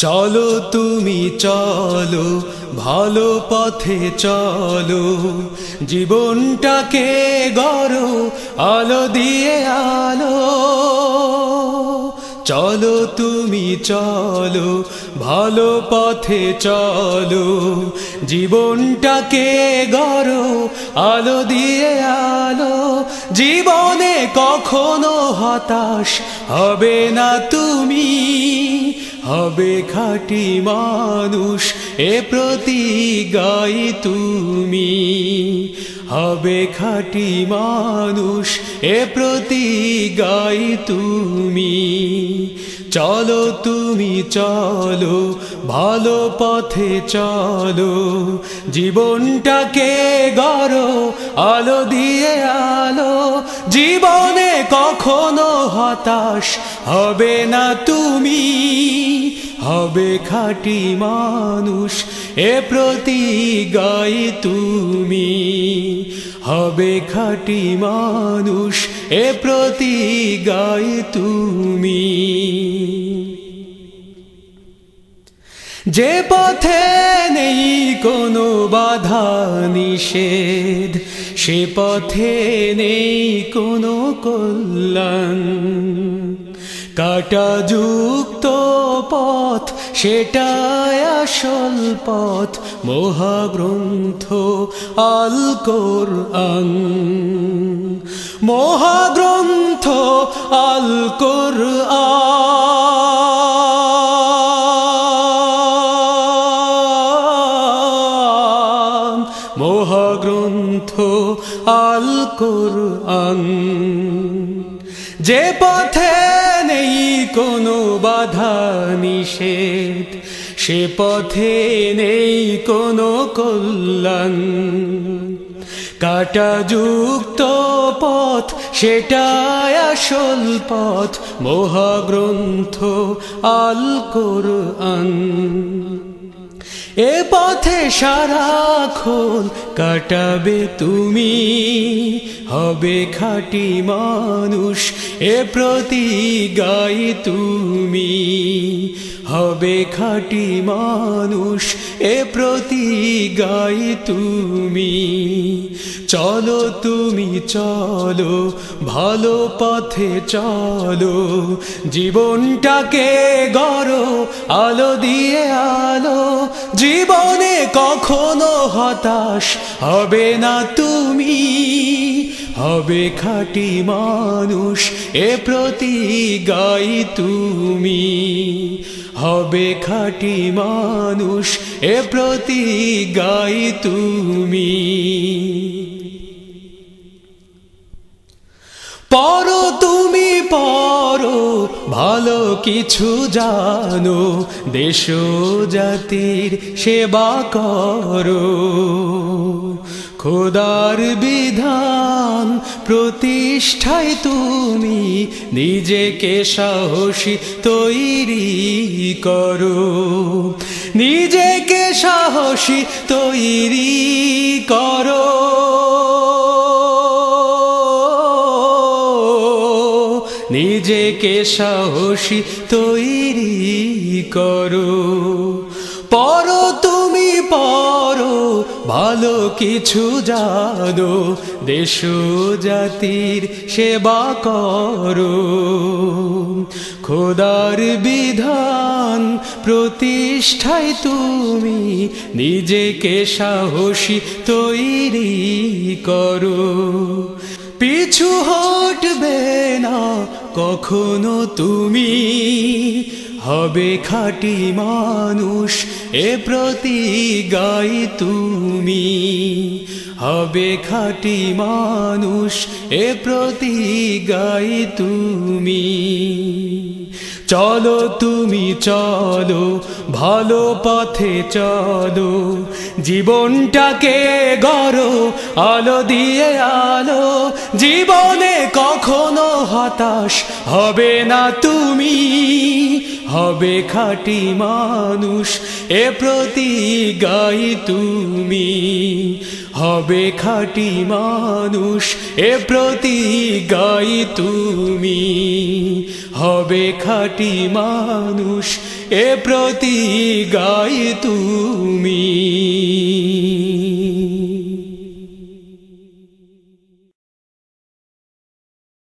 চলো তুমি চলো, ভালো পথে চলো। জীবনটাকে গড়ো, আলো দিয়ে আলো। চলো তুমি চলো, ভালো পথে চলো। জীবনটাকে গড়ো, আলো দিয়ে আলো। জীবনে কখনো হতাশ হবে না তুমি। হবে খাটি মানুষ এ প্রতি গাই তুমি। হবে খাটি মানুষ এ প্রতি গাই তুমি। চলো তুমি চলো, ভালো পথে চলো, জীবনটাকে গড়ো, আলো দিয়ে আলো, জীবনে কখনো হতাশ হবে না তুমি, হবে খাটি মানুষ এ প্রতি গাই তুমি হবে খাটি মানুষ এ প্রতি গাই তুমি। যে পথে নেই কোনো বাধা নিষেধ। সে পথে নেই কোনো কল্যাণ। কাটাযুক্ত পথ, সেটাই আসল পথ। মহাগ্রন্থ আল কোরআন। মহাগ্রন্থ আল কোরআন। মহাগ্রন্থ আল কোরআন। যে পথে নেই কোনো বাধা নিষেধ, সে পথে নেই কোনো কল্যাণ। কাটাযুক্ত পথ, সেটাই আসল পথ, মহাগ্রন্থ আল কোরআন। এ পথে সারাক্ষণ কাটাবে তুমি, হবে খাটি মানুষ, এ প্রতি গাই তুমি, হবে খাটি মানুষ, এ প্রতি গাই তুমি। চলো তুমি চলো, ভালো পথে চলো, জীবনটাকে গড়ো, আলো দিয়ে আলো জীবনে কখনো হতাশ হবে না তুমি, হবে খাটি মানুষ এ প্রতি গাই তুমি, হবে খাটি মানুষ এ প্রতি গাই তুমি। পরো ভালো কিছু জানো দেশ জাতির সেবা করো। খোদার বিধান প্রতিষ্ঠায় তুমি, নিজেকে সাহসী তৈরি করো। নিজেকে সাহসী তৈরি করো। নিজেকে সাহসী তৈরি করো। পর তুমি, পরো, ভালো কিছু জানো, দেশ জাতির সেবা করো। খোদার বিধান প্রতিষ্ঠায় তুমি, নিজেকে সাহসী তৈরি করো। পিছু হটবে না কখনো তুমি হবে খাটি মানুষ এ প্রতি গাই তুমি। হবে খাটি মানুষ, এ প্রতি গাই তুমি। চলো তুমি চলো, ভালো পথে চলো, জীবনটাকে গড়ো, আলো দিয়ে আলো, জীবনে কখনো হতাশ হবে না তুমি। হবে খাটি মানুষ, এ প্রতি গাই তুমি। হবে খাটি মানুষ এ প্রতি গাই তুমি। হবে খাটি মানুষ এ প্রতি গাই তুমি।